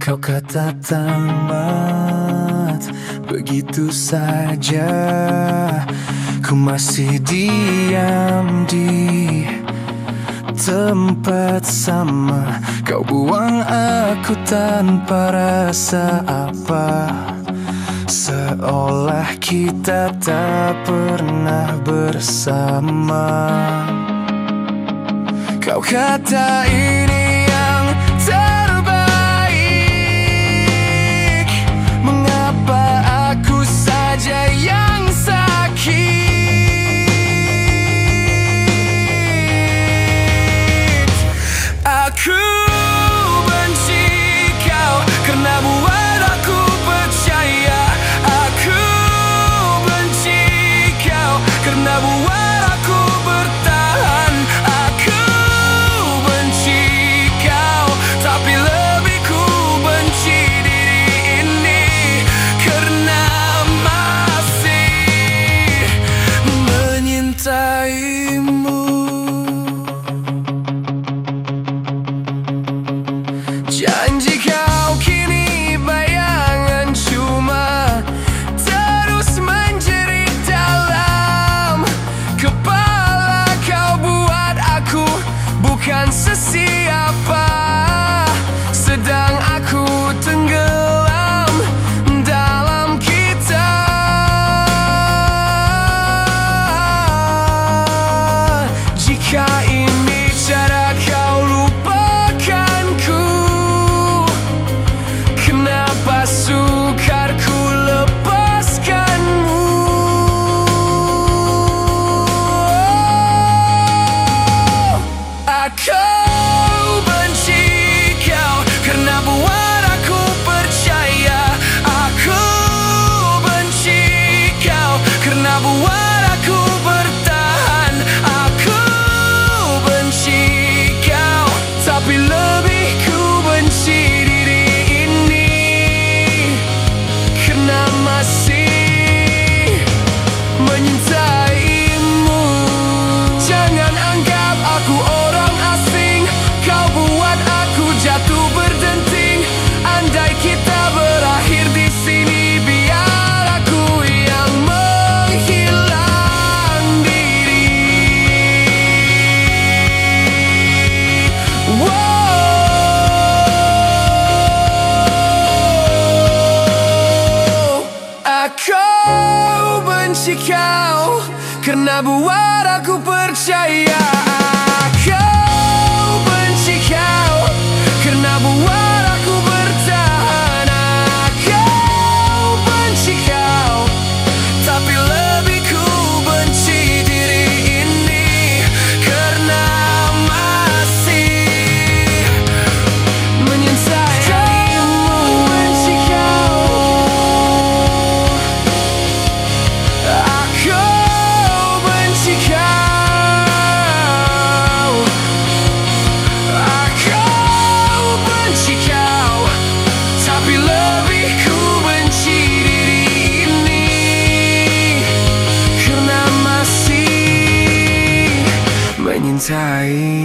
Kau kata tamat begitu saja. Ku masih diam di tempat sama. Kau buang aku tanpa rasa apa. Seolah kita tak pernah bersama. 顔硬い dirimu Janji kau kini bayangan cuma Terus menjerit dalam Kepala kau buat aku Bukan sesi. Karena buat aku percaya Kau benci kau sair.